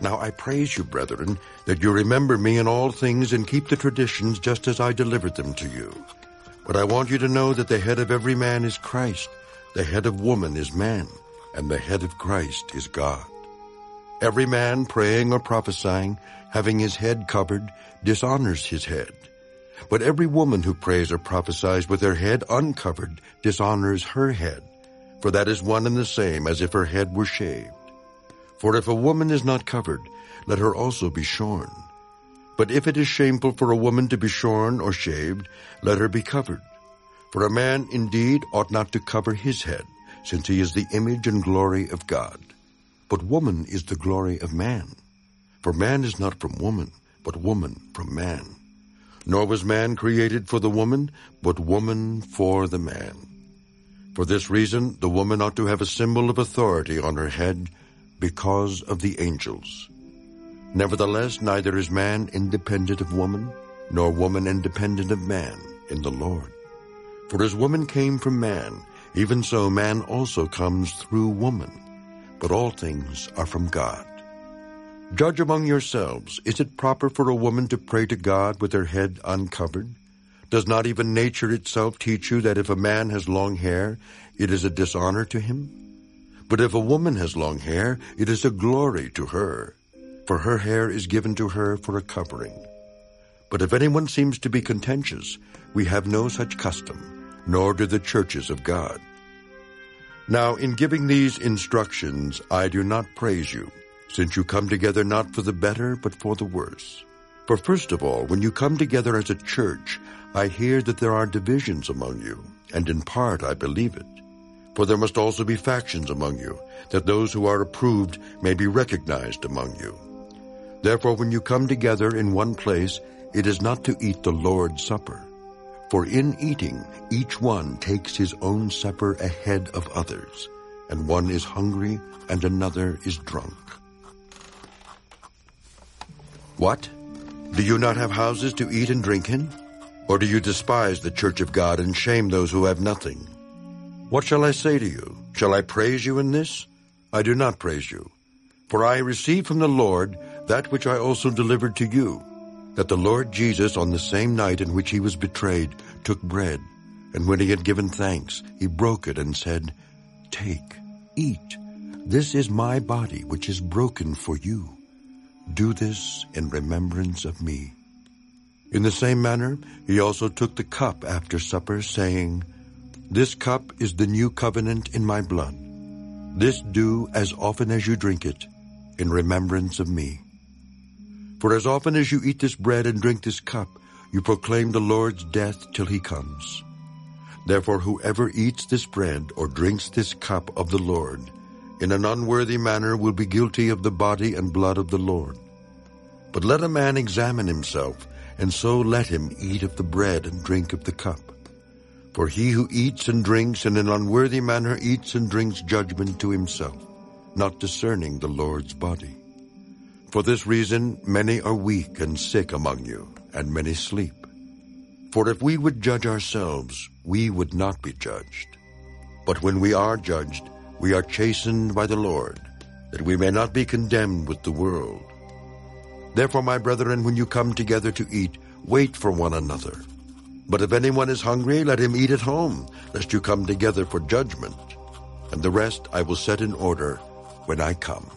Now I praise you, brethren, that you remember me in all things and keep the traditions just as I delivered them to you. But I want you to know that the head of every man is Christ, the head of woman is man, and the head of Christ is God. Every man praying or prophesying, having his head covered, dishonors his head. But every woman who prays or prophesies with her head uncovered dishonors her head, for that is one and the same as if her head were shaved. For if a woman is not covered, let her also be shorn. But if it is shameful for a woman to be shorn or shaved, let her be covered. For a man indeed ought not to cover his head, since he is the image and glory of God. But woman is the glory of man. For man is not from woman, but woman from man. Nor was man created for the woman, but woman for the man. For this reason, the woman ought to have a symbol of authority on her head, because of the angels. Nevertheless, neither is man independent of woman, nor woman independent of man in the Lord. For as woman came from man, even so man also comes through woman. But all things are from God. Judge among yourselves, is it proper for a woman to pray to God with her head uncovered? Does not even nature itself teach you that if a man has long hair, it is a dishonor to him? But if a woman has long hair, it is a glory to her, for her hair is given to her for a covering. But if anyone seems to be contentious, we have no such custom, nor do the churches of God. Now in giving these instructions, I do not praise you, since you come together not for the better, but for the worse. For first of all, when you come together as a church, I hear that there are divisions among you, and in part I believe it. For there must also be factions among you, that those who are approved may be recognized among you. Therefore when you come together in one place, it is not to eat the Lord's Supper. For in eating, each one takes his own supper ahead of others, and one is hungry and another is drunk. What? Do you not have houses to eat and drink in? Or do you despise the church of God and shame those who have nothing? What shall I say to you? Shall I praise you in this? I do not praise you. For I received from the Lord that which I also delivered to you, that the Lord Jesus, on the same night in which he was betrayed, took bread, and when he had given thanks, he broke it and said, Take, eat. This is my body, which is broken for you. Do this in remembrance of me. In the same manner, he also took the cup after supper, saying, this cup is the new covenant in my blood. This do as often as you drink it, in remembrance of me. For as often as you eat this bread and drink this cup, you proclaim the Lord's death till he comes. Therefore whoever eats this bread or drinks this cup of the Lord in an unworthy manner will be guilty of the body and blood of the Lord. But let a man examine himself, and so let him eat of the bread and drink of the cup. For he who eats and drinks in an unworthy manner eats and drinks judgment to himself, not discerning the Lord's body. For this reason many are weak and sick among you, and many sleep. For if we would judge ourselves, we would not be judged. But when we are judged, we are chastened by the Lord, that we may not be condemned with the world. Therefore, my brethren, when you come together to eat, wait for one another. But if anyone is hungry, let him eat at home, lest you come together for judgment. And the rest I will set in order when I come.